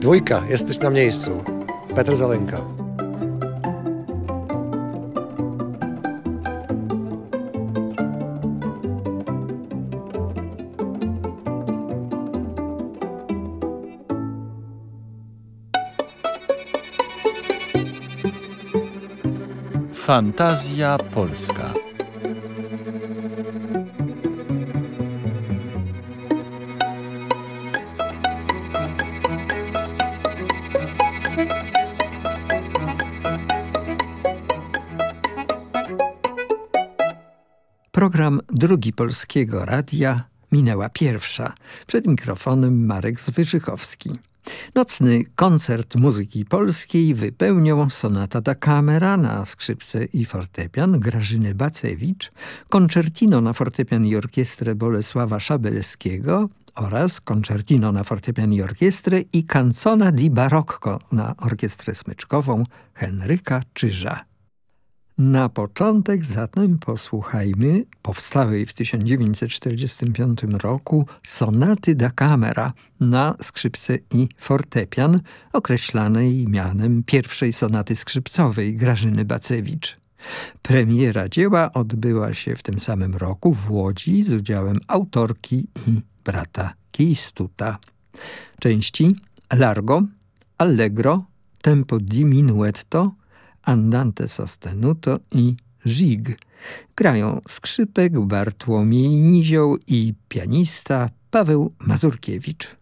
Dwójka, jesteś na miejscu. Petr Zalenka. Fantazja Polska. Drugi Polskiego Radia minęła pierwsza. Przed mikrofonem Marek Zwyżychowski. Nocny koncert muzyki polskiej wypełnią sonata da camera na skrzypce i fortepian Grażyny Bacewicz, koncertino na fortepian i orkiestrę Bolesława Szabelskiego oraz koncertino na fortepian i orkiestrę i canzona di barocco na orkiestrę smyczkową Henryka Czyża. Na początek zatem posłuchajmy powstałej w 1945 roku sonaty da camera na skrzypce i fortepian, określanej mianem pierwszej sonaty skrzypcowej Grażyny Bacewicz. Premiera dzieła odbyła się w tym samym roku w Łodzi z udziałem autorki i brata Kistuta. Części Largo, Allegro, Tempo diminuetto, Andante sostenuto i Żig. Grają skrzypek Bartłomiej Nizioł i pianista Paweł Mazurkiewicz.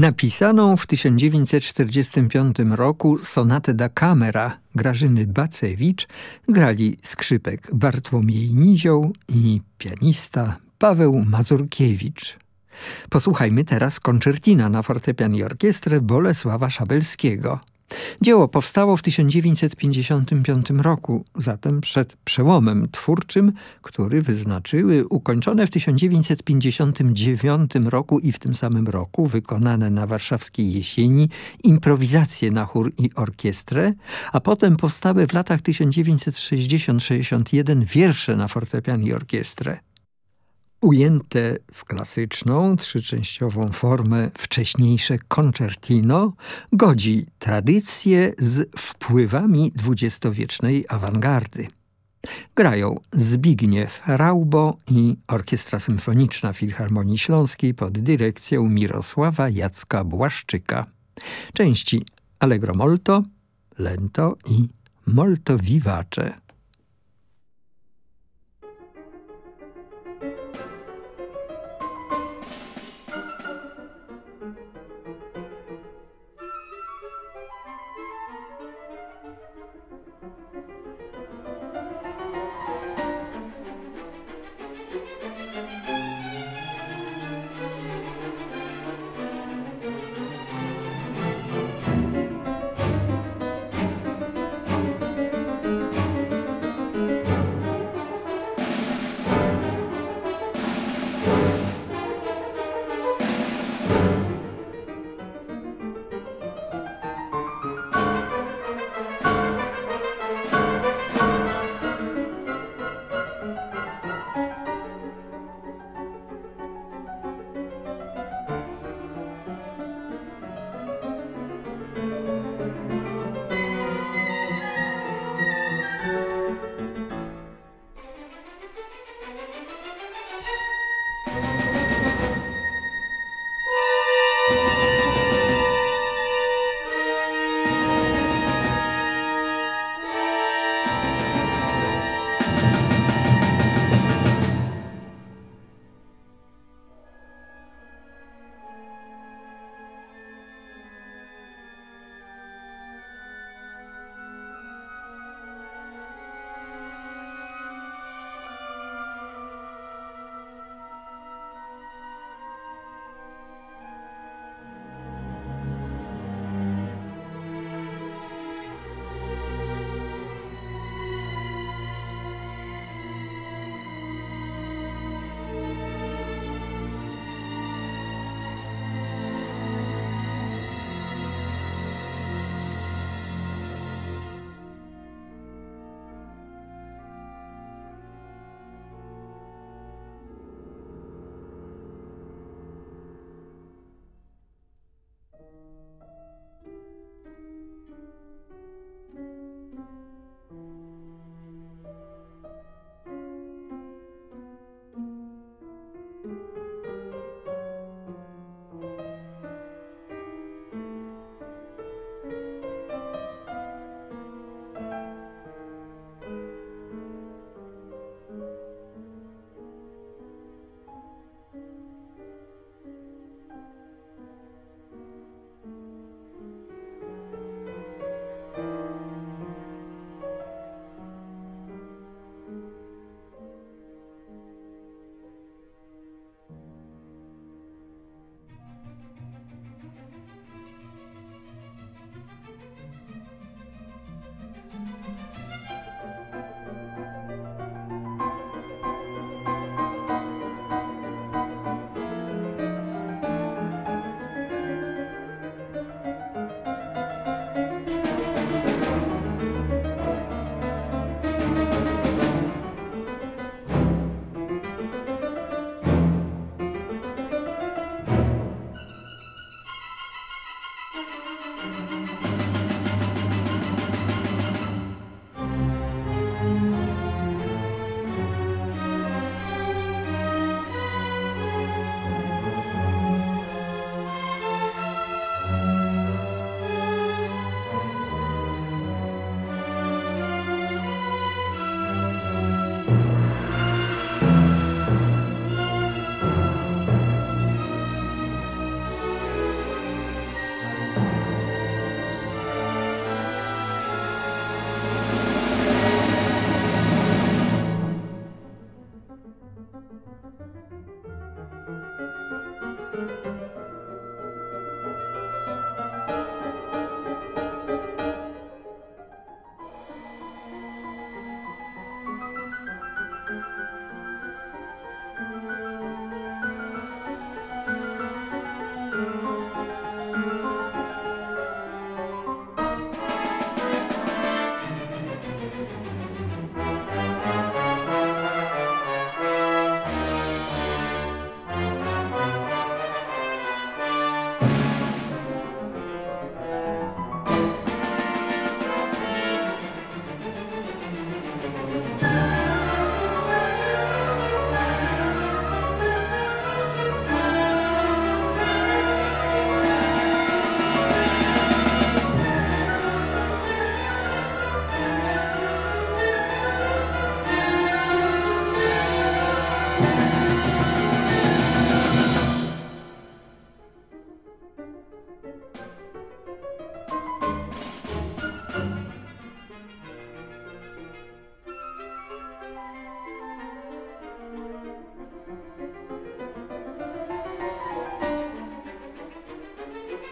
Napisaną w 1945 roku sonatę da Camera Grażyny Bacewicz grali skrzypek Bartłomiej Nizioł i pianista Paweł Mazurkiewicz. Posłuchajmy teraz koncertina na fortepian i orkiestrę Bolesława Szabelskiego – Dzieło powstało w 1955 roku, zatem przed przełomem twórczym, który wyznaczyły ukończone w 1959 roku i w tym samym roku wykonane na warszawskiej jesieni improwizacje na chór i orkiestrę, a potem powstały w latach 1960-61 wiersze na fortepian i orkiestrę ujęte w klasyczną, trzyczęściową formę wcześniejsze concertino, godzi tradycję z wpływami dwudziestowiecznej awangardy. Grają Zbigniew Raubo i Orkiestra Symfoniczna Filharmonii Śląskiej pod dyrekcją Mirosława Jacka Błaszczyka. Części Allegro molto, lento i molto vivace.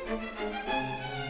Música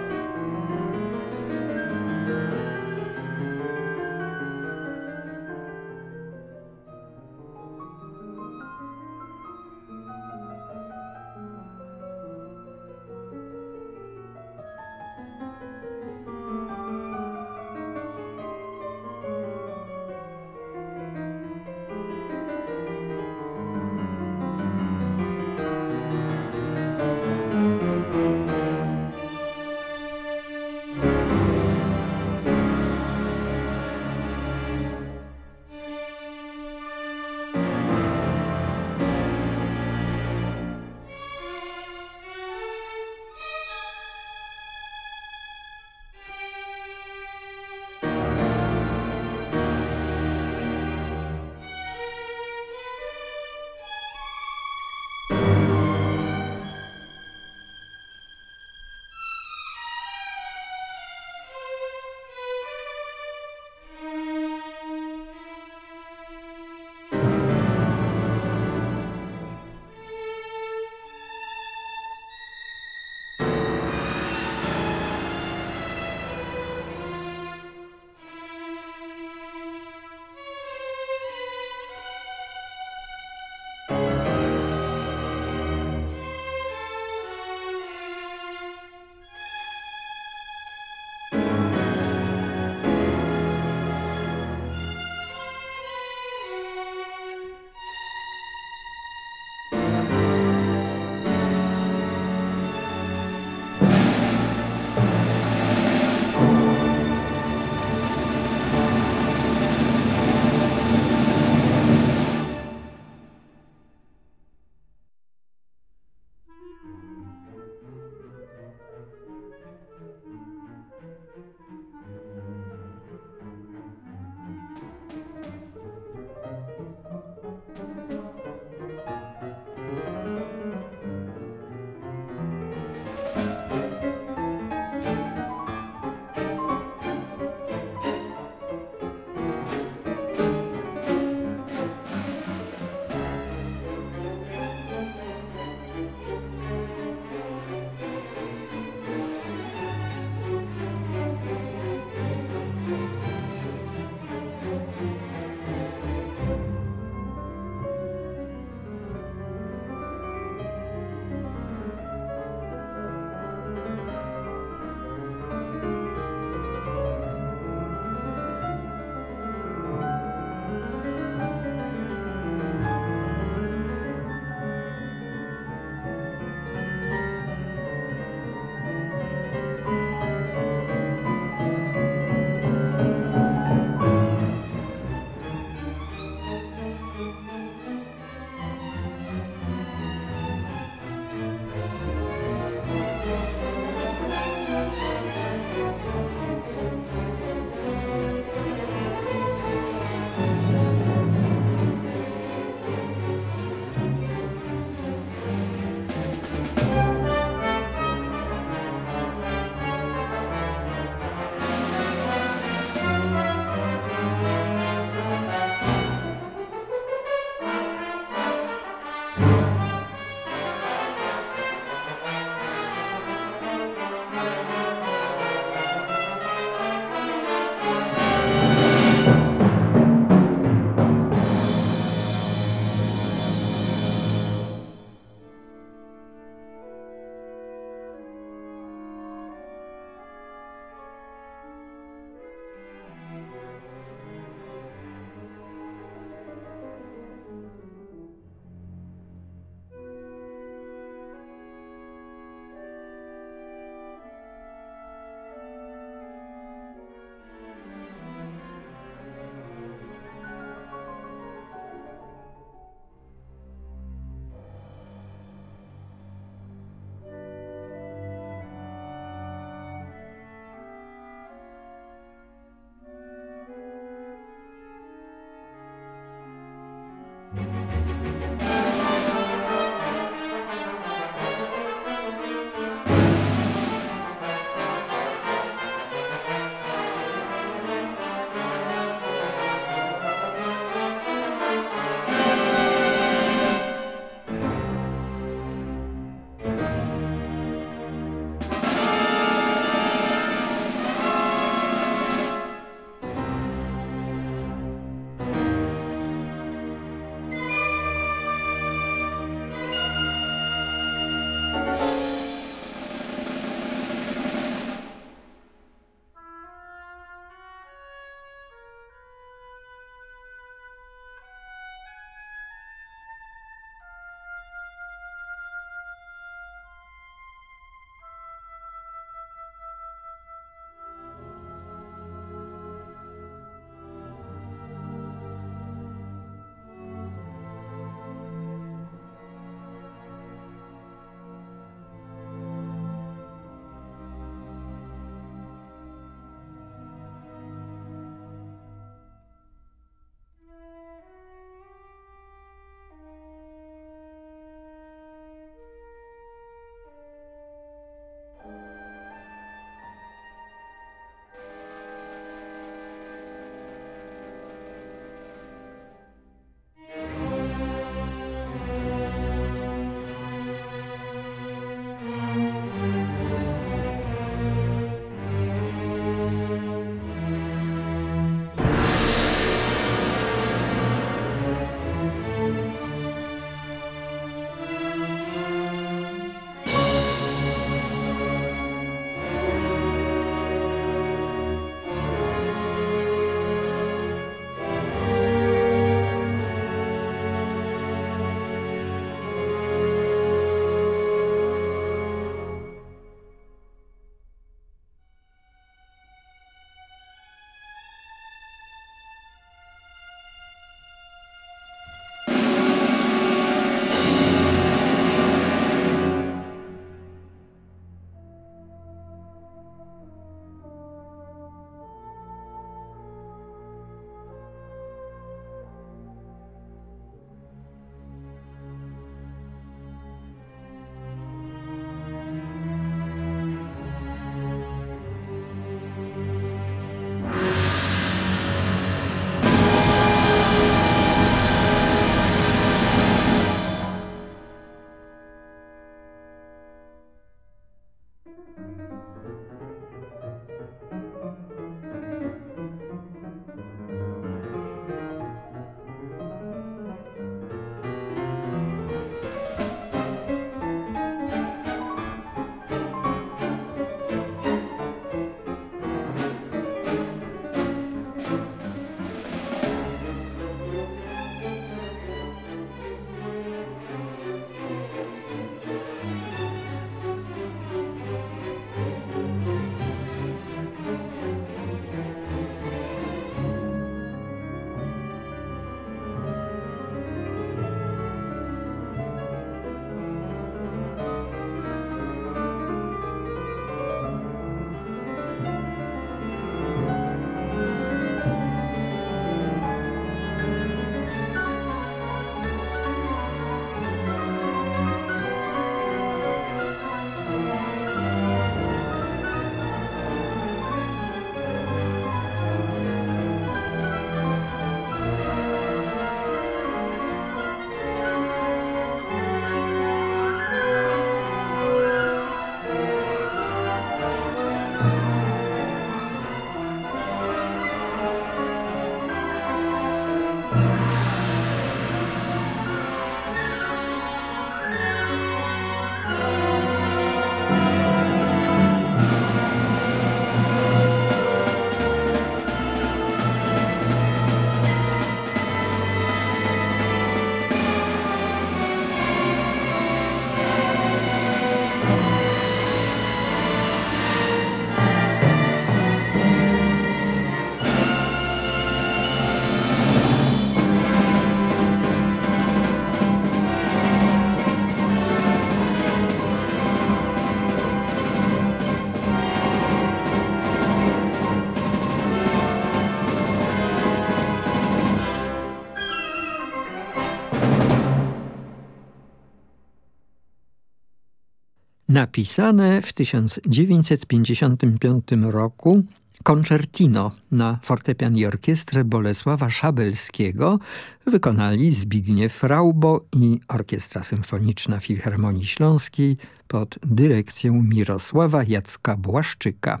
Napisane w 1955 roku Concertino na fortepian i orkiestrę Bolesława Szabelskiego wykonali Zbigniew Raubo i Orkiestra Symfoniczna Filharmonii Śląskiej pod dyrekcją Mirosława Jacka Błaszczyka.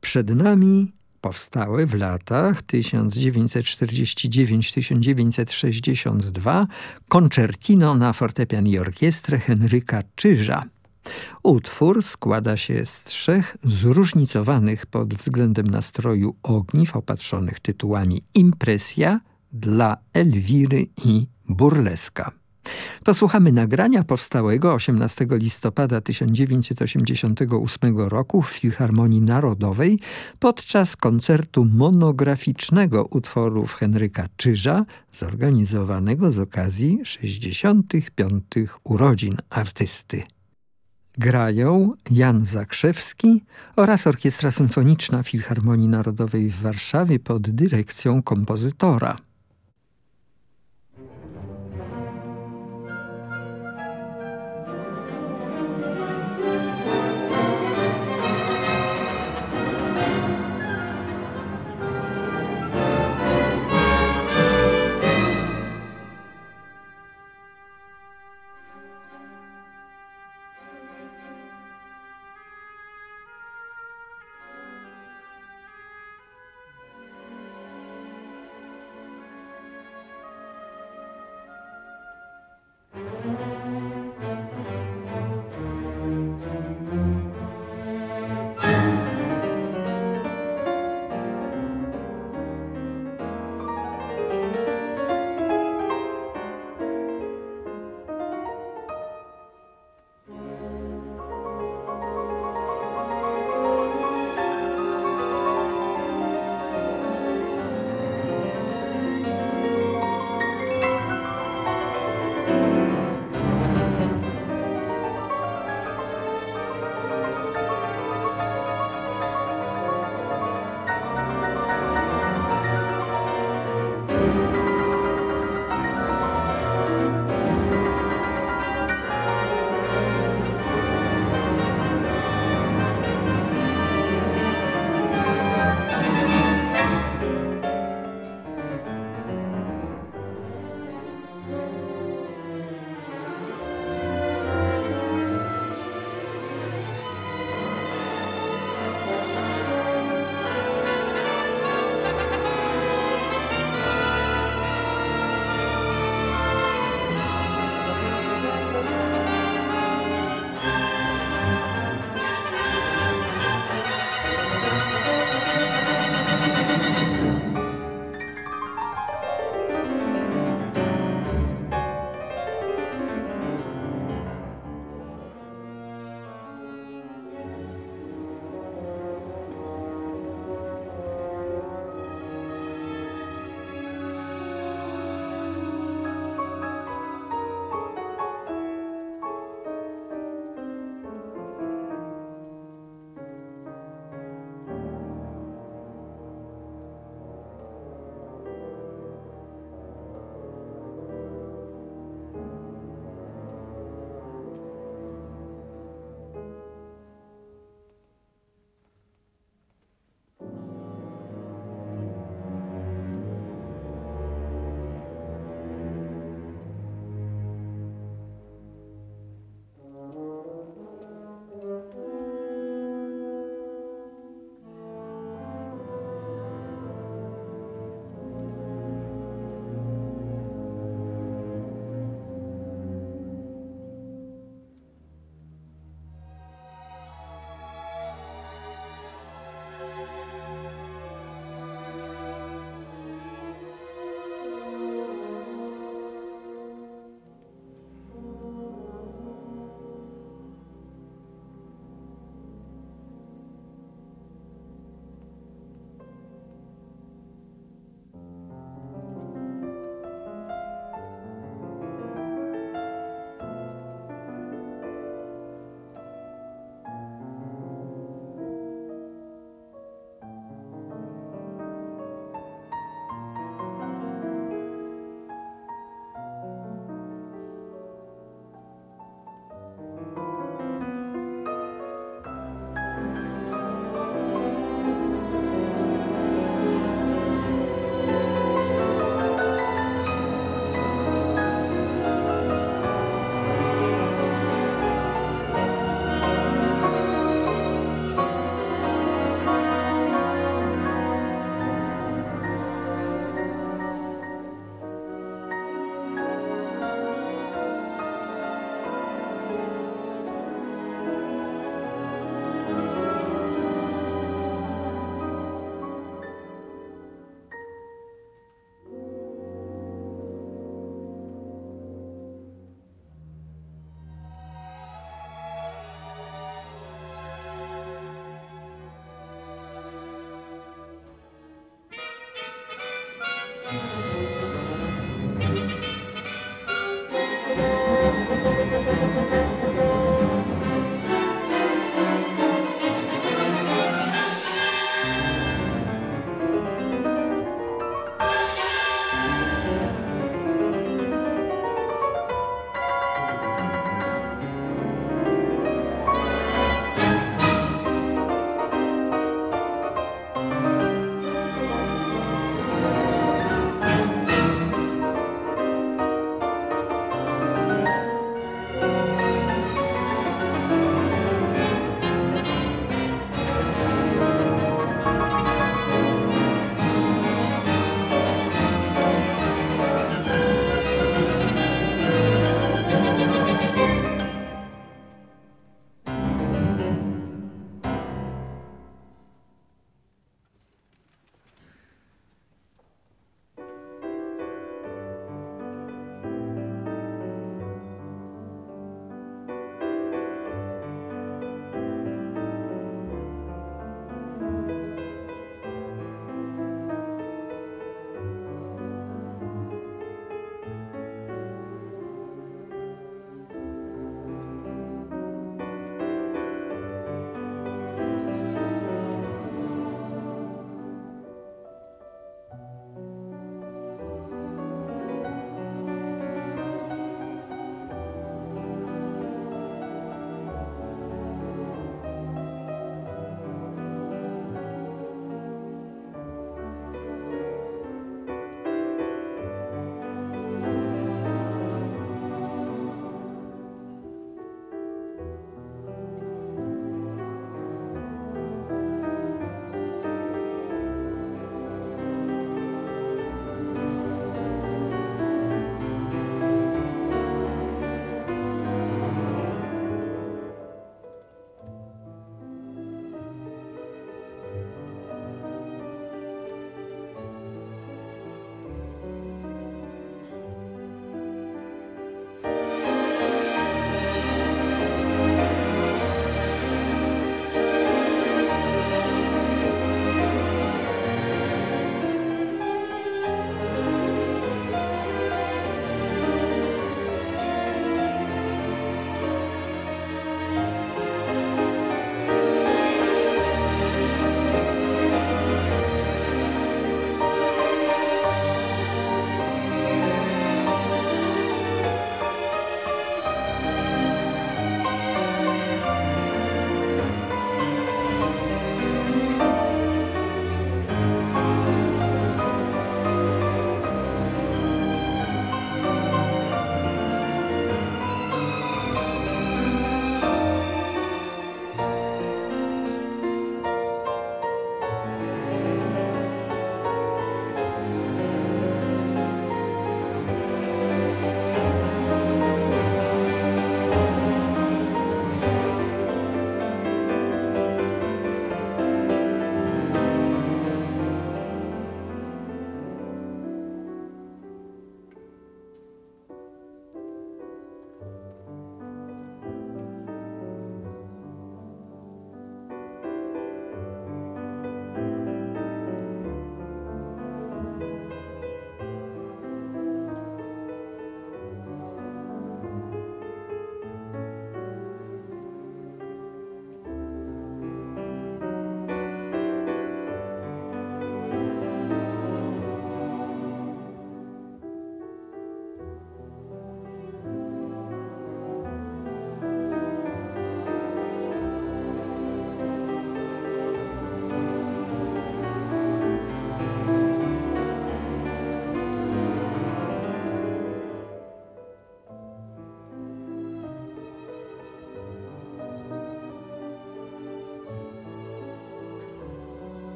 Przed nami powstałe w latach 1949-1962 Concertino na fortepian i orkiestrę Henryka Czyża. Utwór składa się z trzech zróżnicowanych pod względem nastroju ogniw opatrzonych tytułami Impresja dla Elwiry i Burleska. Posłuchamy nagrania powstałego 18 listopada 1988 roku w Filharmonii Narodowej podczas koncertu monograficznego utworów Henryka Czyża zorganizowanego z okazji 65. urodzin artysty. Grają Jan Zakrzewski oraz Orkiestra Symfoniczna Filharmonii Narodowej w Warszawie pod dyrekcją kompozytora.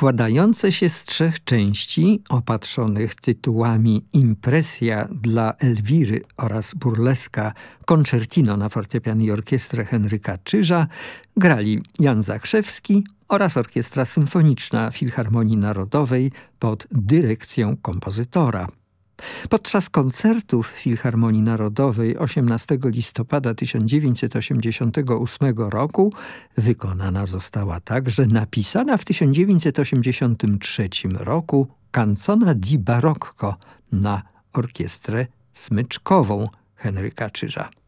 Składające się z trzech części opatrzonych tytułami Impresja dla Elwiry oraz burleska Concertino na fortepian i orkiestrę Henryka Czyża grali Jan Zakrzewski oraz Orkiestra Symfoniczna Filharmonii Narodowej pod dyrekcją kompozytora. Podczas koncertów Filharmonii Narodowej 18 listopada 1988 roku wykonana została także napisana w 1983 roku Canzona di Barocco na orkiestrę smyczkową Henryka Czyża.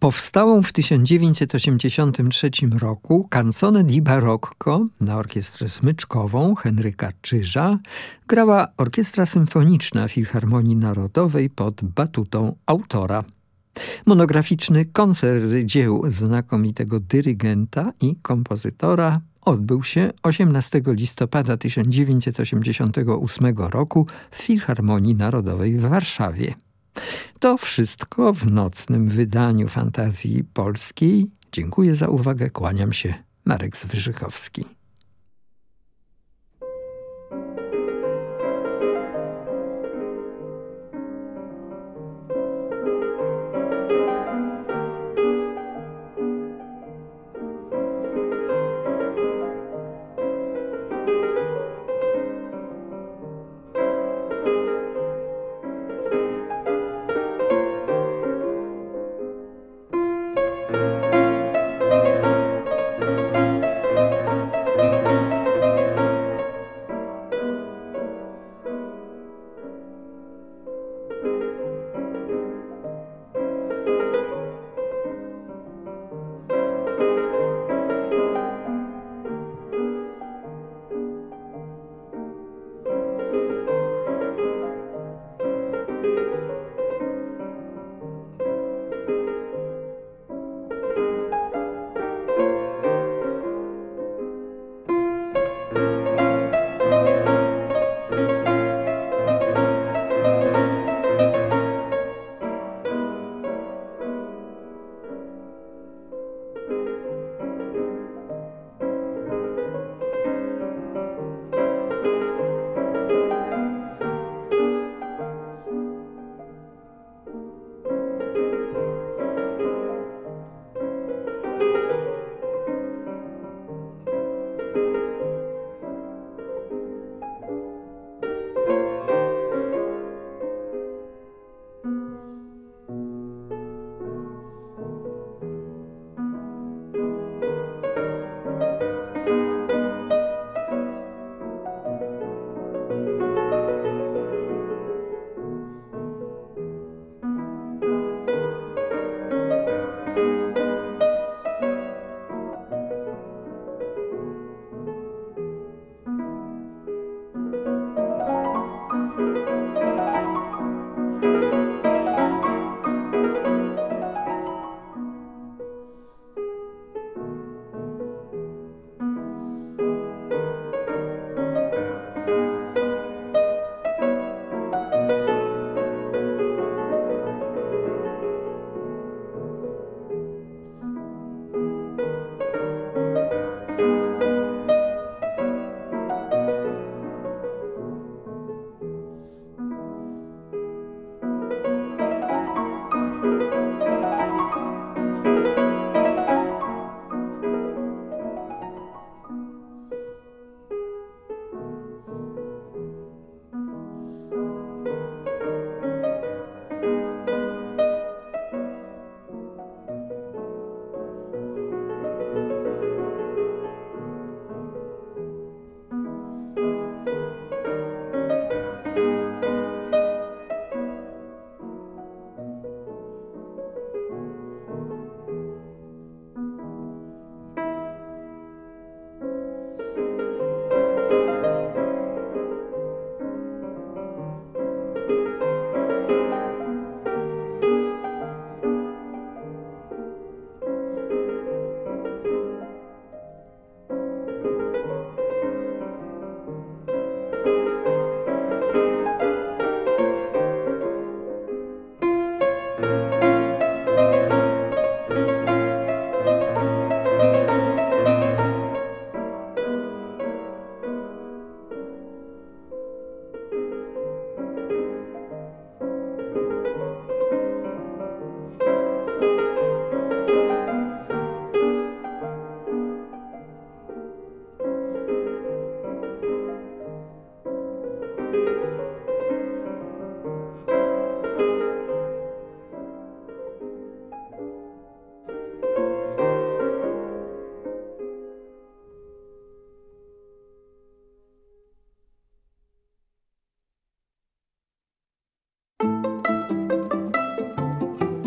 Powstałą w 1983 roku Canzone di Barocco na orkiestrę smyczkową Henryka Czyża grała Orkiestra Symfoniczna Filharmonii Narodowej pod batutą autora. Monograficzny koncert dzieł znakomitego dyrygenta i kompozytora odbył się 18 listopada 1988 roku w Filharmonii Narodowej w Warszawie. To wszystko w nocnym wydaniu Fantazji Polskiej. Dziękuję za uwagę, kłaniam się. Marek Zwyżychowski.